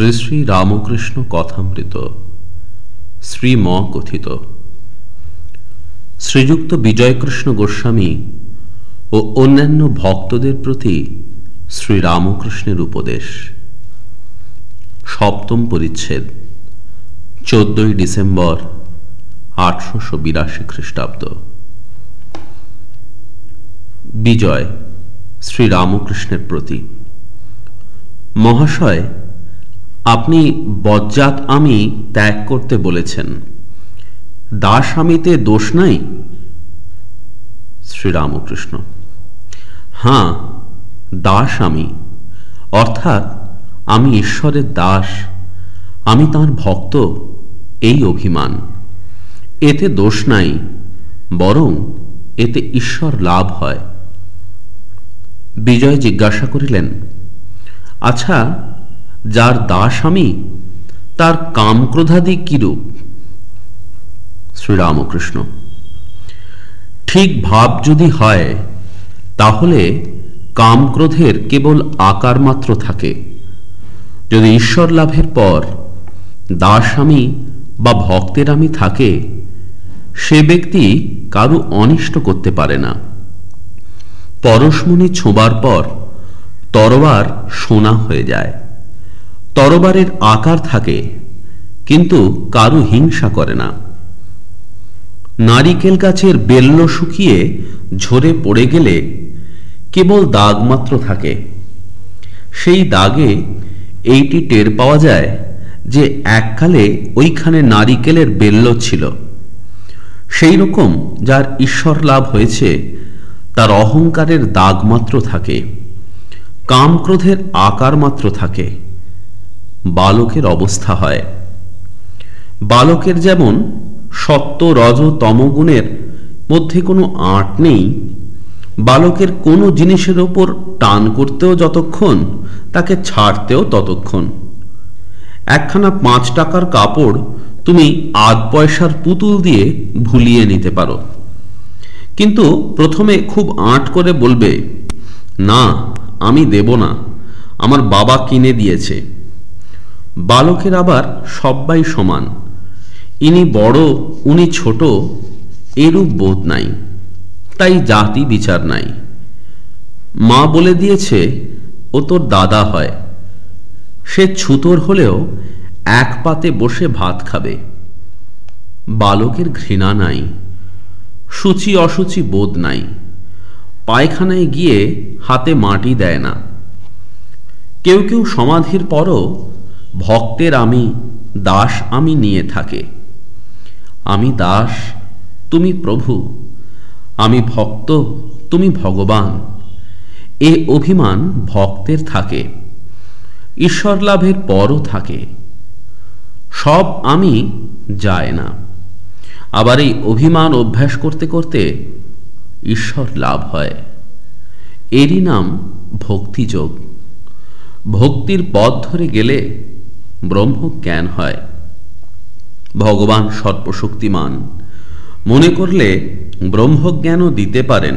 শ্রী শ্রী রামকৃষ্ণ কথামৃত শ্রীম কথিত শ্রীযুক্ত বিজয়কৃষ্ণ গোস্বামী ও অন্যান্য ভক্তদের প্রতি শ্রী রামকৃষ্ণের উপদেশ। সপ্তম পরিচ্ছেদ, চোদ্দই ডিসেম্বর আঠারোশো বিরাশি খ্রিস্টাব্দ। বিজয় শ্রী রামকৃষ্ণের প্রতি। মহাশয় আপনি বজ্জাত আমি ত্যাগ করতে বলেছেন। দাস আমিতে দোষ নাই? শ্রীরামকৃষ্ণ। হাঁ, দাস আমি। অর্থাৎ আমি ঈশ্বরের দাস, আমি তার ভক্ত, এই অভিমান। এতে দোষ নাই, বরং এতে ঈশ্বর লাভ হয়। বিজয় জিজ্ঞাসা করিলেন আচ্ছা যার দাস আমি, তার কামক্রোধাদি কিরূপ? শ্রীরামকৃষ্ণ, ঠিক ভাব যদি হয়, তাহলে কামক্রোধের কেবল আকার মাত্র থাকে। যদি ঈশ্বর লাভের পর দাস আমি বা ভক্তের আমি থাকে, সে ব্যক্তি কারু অনিষ্ট করতে পারে না। পরশমণি ছোঁবার পর তরবার সোনা হয়ে যায়। তরবারের আকার থাকে, কিন্তু কারু হিংসা করে না। নারিকেল গাছের বেল্ল শুকিয়ে ঝরে পড়ে গেলে কেবল দাগ মাত্র থাকে। সেই দাগে এইটি টের পাওয়া যায় যে এককালে ওইখানে নারিকেলের বেল্ল ছিল। সেই রকম যার ঈশ্বর লাভ হয়েছে, তার অহংকারের দাগ মাত্র থাকে, কামক্রোধের আকার মাত্র থাকে। বালকের অবস্থা হয়। বালকের যেমন সত্য রজ তমগুণের মধ্যে কোনো আট নেই, বালকের কোনো জিনিসের ওপর টান করতেও যতক্ষণ, তাকে ছাড়তেও ততক্ষণ। একখানা পাঁচ টাকার কাপড় তুমি আধ পয়সার পুতুল দিয়ে ভুলিয়ে নিতে পারো। কিন্তু প্রথমে খুব আঁট করে বলবে, না, আমি দেব না, আমার বাবা কিনে দিয়েছে। বালকের আবার সবাই সমান। ইনি বড়, উনি ছোট, এরূপ বোধ নাই, তাই জাতি বিচার নাই। মা বলে দিয়েছে, ও তোর দাদা হয়। সে ছুতোর হলেও এক পাতে বসে ভাত খাবে। বালকের ঘৃণা নাই, সূচি অসুচি বোধ নাই, পায়খানায় গিয়ে হাতে মাটি দেয় না। কেউ কেউ সমাধির পরও ভক্তের আমি, দাস আমি নিয়ে থাকে। আমি দাস, তুমি প্রভু। আমি ভক্ত, তুমি ভগবান। এ অভিমান ভক্তের থাকে। ঈশ্বর লাভের পরও থাকে। সব আমি যায় না। আবার এই অভিমান অভ্যাস করতে করতে ঈশ্বর লাভ হয়। এরই নাম ভক্তিযোগ। ভক্তির পথ ধরে গেলে ব্রহ্ম জ্ঞান হয়। ভগবান সর্বশক্তিমান। মনে করলে ব্রহ্মজ্ঞানও দিতে পারেন।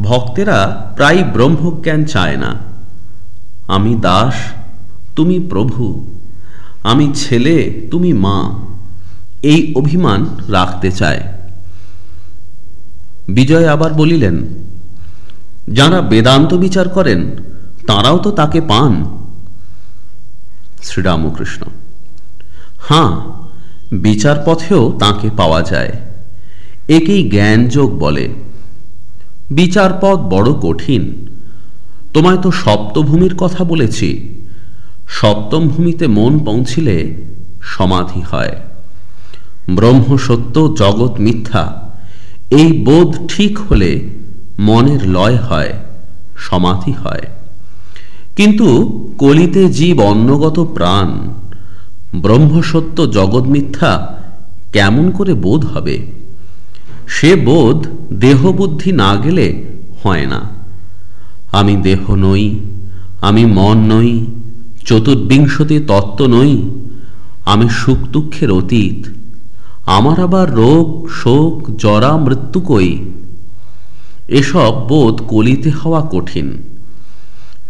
ভক্তেরা প্রায় ব্রহ্মজ্ঞান চায় না। আমি দাস, তুমি প্রভু, আমি ছেলে, তুমি মা, এই অভিমান রাখতে চায়। বিজয় আবার বলিলেন, যারা বেদান্ত বিচার করেন, তারাও তো তাকে পান। শ্রীরামকৃষ্ণ। হাঁ বিচার পথেও তাকে পাওয়া যায়। একেই জ্ঞানযোগ বলে। বিচার পথ বড় কঠিন। তোমায় তো সপ্তভূমির কথা বলেছি। সপ্তম ভূমিতে মন পৌঁছিলে সমাধি হয়। ব্রহ্ম সত্য, জগৎ মিথ্যা, এই বোধ ঠিক হলে মনের লয় হয়, সমাধি হয়। কিন্তু কলিতে জীব অন্নগত প্রাণ, ব্রহ্মসত্য জগৎ মিথ্যা কেমন করে বোধ হবে? সে বোধ দেহবুদ্ধি না গেলে হয় না। আমি দেহ নই, আমি মন নই, চতুর্বিংশতি তত্ত্ব নই, আমি সুখ দুঃখের অতীত, আমার আবার রোগ, শোক, জরা, মৃত্যু কই? এসব বোধ কলিতে হওয়া কঠিন।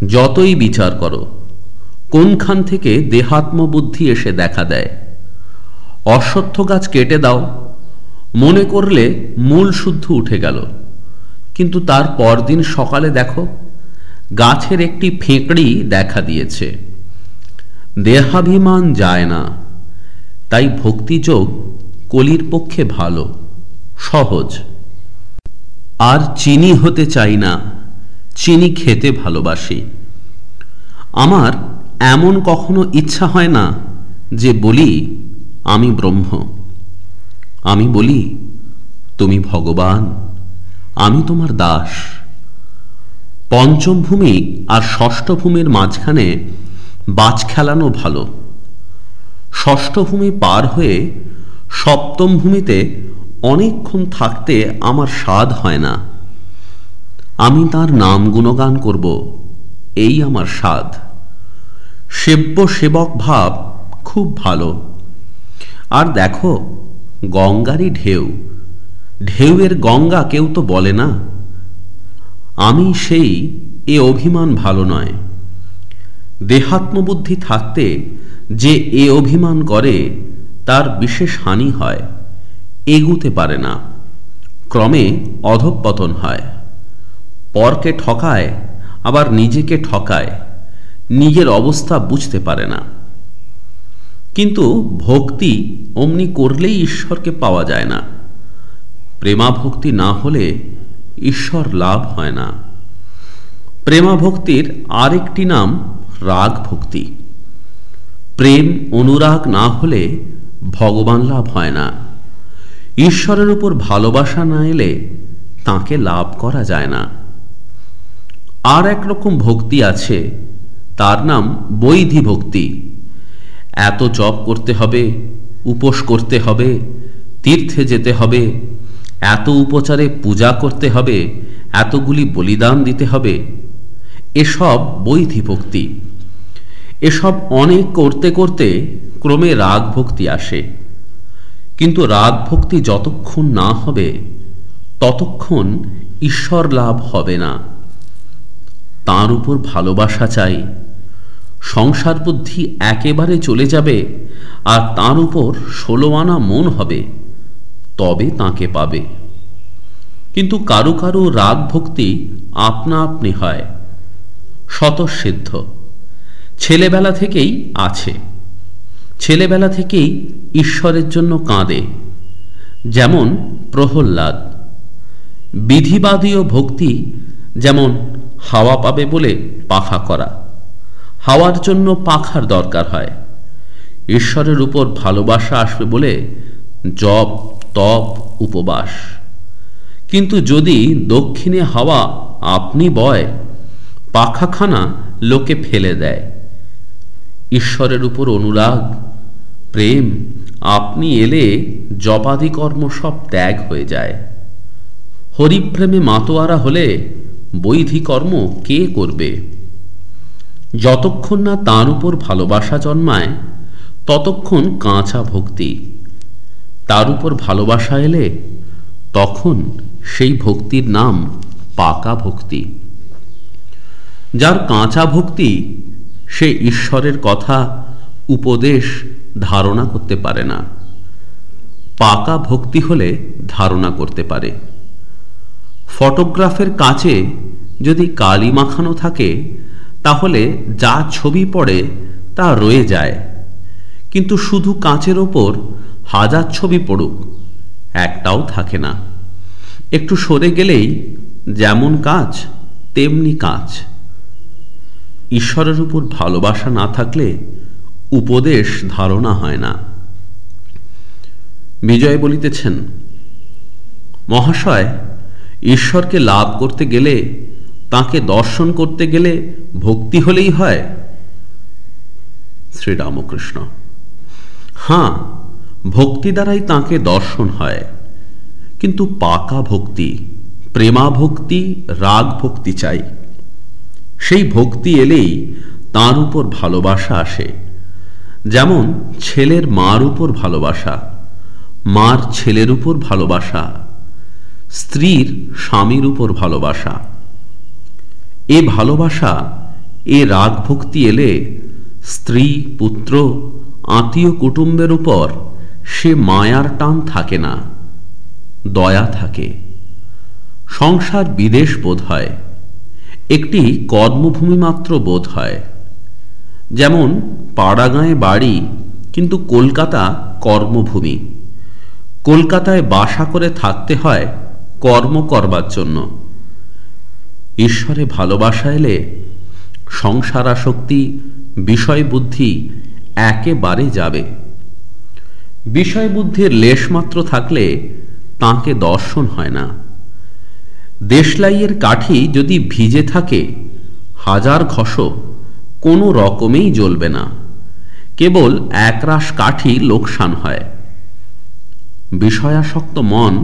যতই বিচার করো, কোনখান থেকে দেহাত্ম বুদ্ধি এসে দেখা দেয়? অশ্বত্থ গাছ কেটে দাও, মনে করলে মূল শুদ্ধ উঠে গেল। কিন্তু তার পরদিন সকালে দেখো, গাছের একটি ফেঁকড়ি দেখা দিয়েছে। দেহাভিমান যায় না, তাই ভক্তিযোগ কলির পক্ষে ভালো, সহজ। আর চিনি হতে চাই না চিনি খেতে ভালোবাসি। আমার এমন কখনো ইচ্ছা হয় না যে বলি, আমি ব্রহ্ম। আমি বলি, তুমি ভগবান। আমি তোমার দাস। পঞ্চম ভূমি আর ষষ্ঠ ভূমির মাঝখানে বাজ খেলানো ভালো। ষষ্ঠ ভূমি পার হয়ে সপ্তম ভূমিতে অনেকক্ষণ থাকতে আমার স্বাদ হয় না। আমি তার নাম গুণগান করব। এই আমার স্বাদ। সেব্য সেবক ভাব খুব ভালো। আর দেখো, গঙ্গারই ঢেউ। ঢেউয়ের গঙ্গা কেউ তো বলে না। আমি সেই, এ অভিমান ভালো নয়। দেহাত্মবুদ্ধি থাকতে যে এ অভিমান করে, তার বিশেষ হানি হয়, এগুতে পারে না। ক্রমে অধঃপতন হয়। পরকে ঠকায়, আবার নিজেকে ঠকায়। নিজের অবস্থা বুঝতে পারে না। কিন্তু ভক্তি অমনি করলেই ঈশ্বরকে পাওয়া যায় না। প্রেমা ভক্তি না হলে ঈশ্বর লাভ হয় না। প্রেমা ভক্তির আরেকটি নাম রাগ ভক্তি প্রেম অনুরাগ না হলে ভগবান লাভ হয় না। ঈশ্বরের উপর ভালোবাসা না এলে তাকে লাভ করা যায় না। আর এক রকম ভক্তি আছে, তার নাম বৈধি ভক্তি। এত জপ করতে হবে, উপোস করতে হবে, তীর্থে যেতে হবে, এত উপচারে পূজা করতে হবে, এতগুলি বলিদান দিতে হবে, এসব বৈধি ভক্তি। এসব অনেক করতে করতে ক্রমে রাগ ভক্তি আসে। কিন্তু রাগ ভক্তি যতক্ষণ না হবে, ততক্ষণ ঈশ্বর লাভ হবে না। তার উপর ভালোবাসা চাই। সংসার বুদ্ধি একেবারে চলে যাবে আর তার উপর ষোলো আনা মন হবে, তবে তাকে পাবে। কিন্তু কারও কারও রাগ ভক্তি আপনা আপনি হয়, স্বতঃসিদ্ধ। ছেলেবেলা থেকেই আছে। ছেলেবেলা থেকেই ঈশ্বরের জন্য কাঁদে, যেমন প্রহল্লাদ বিধিবাদীয় ভক্তি যেমন হাওয়া পাবে বলে পাখা করা। হাওয়ার জন্য পাখার দরকার হয়। ঈশ্বরের উপর ভালোবাসা আসবে বলে জপ, তপ, উপবাস। কিন্তু যদি দক্ষিণে হাওয়া আপনি বয়, পাখাখানা লোকে ফেলে দেয়। ঈশ্বরের উপর অনুরাগ, প্রেম, আপনি এলে জপাদি কর্ম সব ত্যাগ হয়ে যায়। হরিপ্রেমে মাতোয়ারা হলে বৈধি কর্ম কে করবে? যতক্ষণ না তার উপর ভালোবাসা জন্মায়, ততক্ষণ কাঁচা ভক্তি। তার উপর ভালোবাসা এলে, তখন সেই ভক্তির নাম পাকা ভক্তি। যার কাঁচা ভক্তি, সে ঈশ্বরের কথা উপদেশ ধারণা করতে পারে না। পাকা ভক্তি হলে ধারণা করতে পারে। ফটোগ্রাফের কাছে যদি কালি মাখানো থাকে, তাহলে যা ছবি পড়ে তা রয়ে যায়। কিন্তু শুধু কাঁচের ওপর হাজার ছবি পড়ুক, একটাও থাকে না। একটু সরে গেলেই যেমন কাজ তেমনি কাজ ঈশ্বরের উপর ভালোবাসা না থাকলে উপদেশ ধারণা হয় না। বিজয় বলিতেছেন, মহাশয় ঈশ্বরকে লাভ করতে গেলে, তাকে দর্শন করতে গেলে ভক্তি হলেই হয়। শ্রীরামকৃষ্ণ। হ্যাঁ ভক্তি দ্বারাই তাকে দর্শন হয়, কিন্তু পাকা ভক্তি, প্রেমা ভক্তি, রাগ ভক্তি চাই। সেই ভক্তি এলেই তার উপর ভালোবাসা আসে। যেমন ছেলের মার উপর ভালোবাসা, মার ছেলের উপর ভালোবাসা। স্ত্রীর স্বামীর উপর ভালোবাসা। এ ভালোবাসা, এ রাগ ভক্তি এলে স্ত্রী, পুত্র, আত্মীয়, কুটুম্বের উপর সে মায়ার টান থাকে না, দয়া থাকে। সংসার বিদেশ বোধ হয়, একটি কর্মভূমি মাত্র বোধ হয়। যেমন পাড়াগাঁয়ে বাড়ি, কিন্তু কলকাতা কর্মভূমি। কলকাতায় বাসা করে থাকতে হয় কর্ম করবার জন্য। ঈশ্বরে ভালোবাসা এলে সংসার আসক্তি বিষয় বুদ্ধি একেবারে যাবে। বিষয় বুদ্ধির লেশমাত্র থাকলে তাকে দর্শন হয় না। দেশলাইয়ের কাঠি যদি ভিজে থাকে, হাজার ঘষ কোনো রকমেই জ্বলবে না। কেবল একরাশ কাঠি লোকসান হয়। বিষয়াসক্ত মন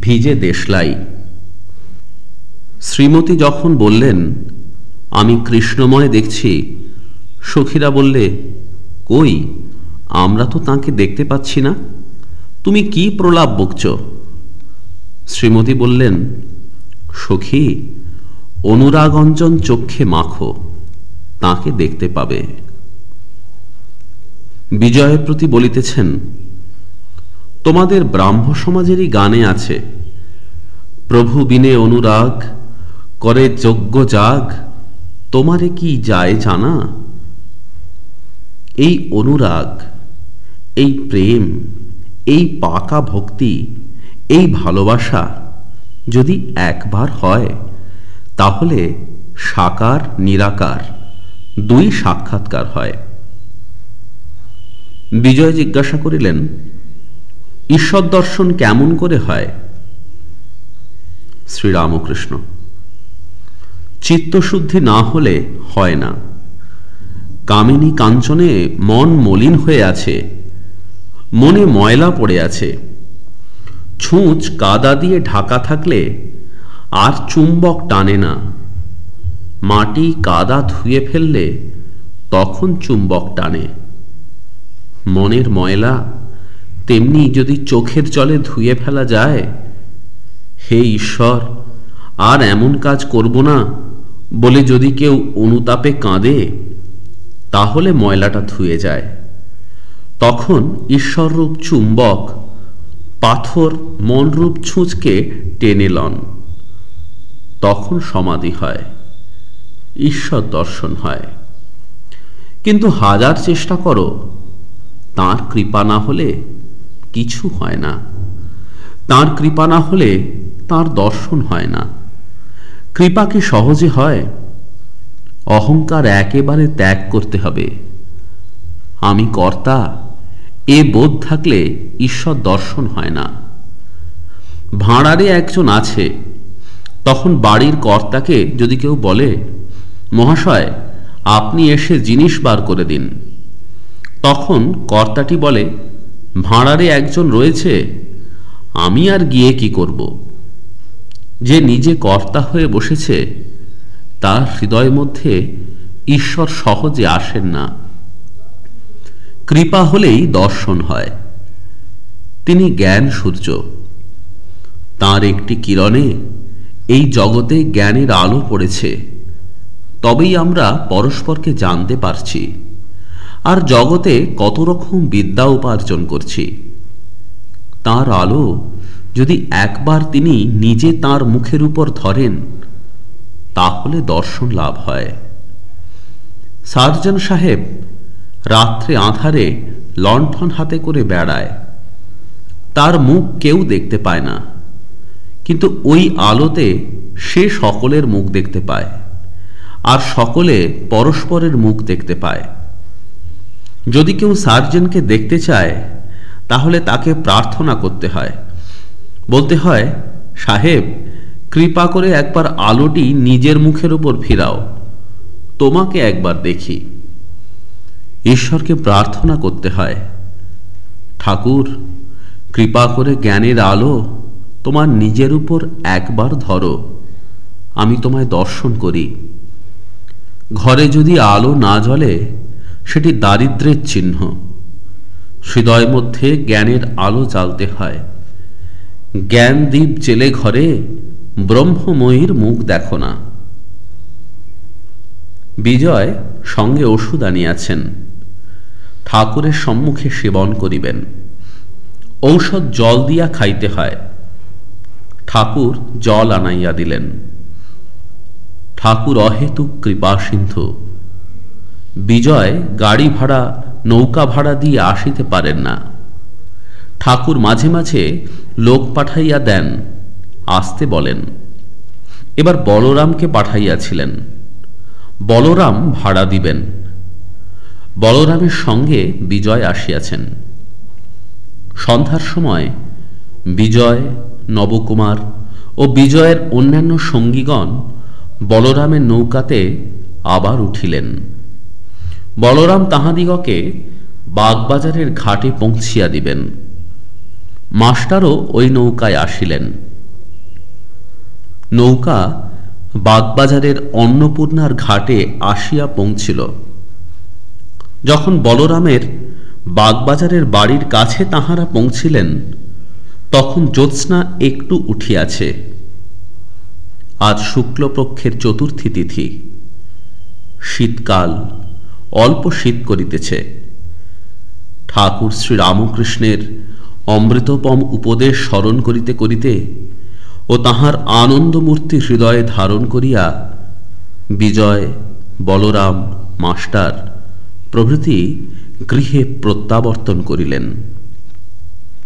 ভিজে দেশলাই। শ্রীমতী যখন বললেন, আমি কৃষ্ণময় দেখছি, সখীরা বললে, কই, আমরা তো তাকে দেখতে পাচ্ছি না। তুমি কি প্রলাপ বকছ? শ্রীমতী বললেন, সখী, অনুরাগঞ্জন চক্ষে মাখো, তাকে দেখতে পাবে। বিজয়ের প্রতি বলিতেছেন তোমাদের ব্রাহ্ম সমাজেরই গানে আছে। প্রভু বিনে অনুরাগ, করে যজ্ঞ জাগ তোমারে কি যায় জানা? এই অনুরাগ, এই প্রেম, এই পাকা ভক্তি, এই ভালোবাসা যদি একবার হয়, তাহলে সাকার, নিরাকার দুই সাক্ষাৎকার হয়। বিজয় জিজ্ঞাসা করিলেন ঈশ্বর দর্শন কেমন করে হয়? শ্রীরামকৃষ্ণ। চিত্তশুদ্ধি না হলে হয় না। কামিনী কাঞ্চনে মন মলিন হয়ে আছে। মনে ময়লা পড়ে আছে। ছুঁচ কাদা দিয়ে ঢাকা থাকলে আর চুম্বক টানে না। মাটি কাদা ধুয়ে ফেললে তখন চুম্বক টানে। মনের ময়লা তেমনি যদি চোখের জলে ধুয়ে ফেলা যায়? হে ঈশ্বর, আর এমন কাজ করব না বলে যদি কেউ অনুতাপে কাঁদে, তাহলে ময়লাটা ধুয়ে যায়। তখন ঈশ্বররূপ চুম্বক, পাথর, মনরূপ ছুঁচকে টেনে লন। তখন সমাধি হয়, ঈশ্বর দর্শন হয়। কিন্তু হাজার চেষ্টা করো, তার কৃপা না হলে কিছু হয় না। তার কৃপা না হলে তার দর্শন হয় না। কৃপা কি সহজে হয়? অহংকার একেবারে ত্যাগ করতে হবে। আমি কর্তা, এ বোধ থাকলে ঈশ্বর দর্শন হয় না। ভাঁড়ারে একজন আছে, তখন বাড়ির কর্তাকে যদি কেউ বলে, মহাশয়, আপনি এসে জিনিস বার করে দিন। তখন কর্তাটি বলে ভাঁড়ারে একজন রয়েছে, আমি আর গিয়ে কি করব? যে নিজে কর্তা হয়ে বসেছে, তার হৃদয় মধ্যে ঈশ্বর সহজে আসেন না। কৃপা হলেই দর্শন হয়। তিনি জ্ঞান সূর্য। তার একটি কিরণে এই জগতে জ্ঞানের আলো পড়েছে। তবেই আমরা পরস্পরকে জানতে পারছি। আর জগতে কত রকম বিদ্যা উপার্জন করছি। তার আলো যদি একবার তিনি নিজে তার মুখের উপর ধরেন, তাহলে দর্শন লাভ হয়। সার্জন সাহেব রাত্রে আধারে লণ্ঠন হাতে করে বেড়ায়। তার মুখ কেউ দেখতে পায় না, কিন্তু ওই আলোতে সে সকলের মুখ দেখতে পায়, আর সকলে পরস্পরের মুখ দেখতে পায়। যদি কেউ সার্জনকে দেখতে চায়, তাহলে তাকে প্রার্থনা করতে হয়। বলতে হয়, সাহেব, কৃপা করে একবার আলোটি নিজের মুখের উপর ফিরাও। তোমাকে একবার দেখি। ঈশ্বরকে প্রার্থনা করতে হয়, ঠাকুর, কৃপা করে জ্ঞানের আলো তোমার নিজের উপর একবার ধরো। আমি তোমায় দর্শন করি। ঘরে যদি আলো না জ্বলে সেটি দারিদ্রের চিহ্ন। হৃদয় মধ্যে জ্ঞানের আলো জ্বালতে হয়। জ্ঞান দ্বীপ জেলে ঘরে ব্রহ্মময়ীর মুখ দেখো না। বিজয় সঙ্গে ওষুধ আনিয়াছেন। ঠাকুরের সম্মুখে সেবন করিবেন। ঔষধ জল দিয়া খাইতে হয়। ঠাকুর জল আনাইয়া দিলেন। ঠাকুর অহেতুক কৃপা সিন্ধু। বিজয় গাড়ি ভাড়া, নৌকা ভাড়া দিয়ে আসিতে পারেন না। ঠাকুর মাঝে মাঝে লোক পাঠাইয়া দেন, আসতে বলেন। এবার বলরামকে পাঠাইয়াছিলেন। বলরাম ভাড়া দিবেন। বলরামের সঙ্গে বিজয় আসিয়াছেন। সন্ধ্যার সময় বিজয়, নবকুমার ও বিজয়ের অন্যান্য সঙ্গীগণ বলরামের নৌকাতে আবার উঠিলেন। বলরাম তাহাদিগকে বাগবাজারের ঘাটে পৌঁছিয়া দিবেন। মাস্টারও ওই নৌকায় আসিলেন। নৌকা বাগবাজারের অন্নপূর্ণার ঘাটে আসিয়া পৌঁছিল। যখন বলরামের বাগবাজারের বাড়ির কাছে তাহারা পৌঁছিলেন, তখন জ্যোৎস্না একটু উঠিয়াছে। আজ শুক্লপক্ষের চতুর্থী তিথি। শীতকাল অল্প শীত করিতেছে। ঠাকুর শ্রীরামকৃষ্ণের অমৃতপম উপদেশ স্মরণ করিতে করিতে ও তাহার আনন্দমূর্তি হৃদয়ে ধারণ করিয়া বিজয়, বলরাম, মাস্টার প্রভৃতি গৃহে প্রত্যাবর্তন করিলেন।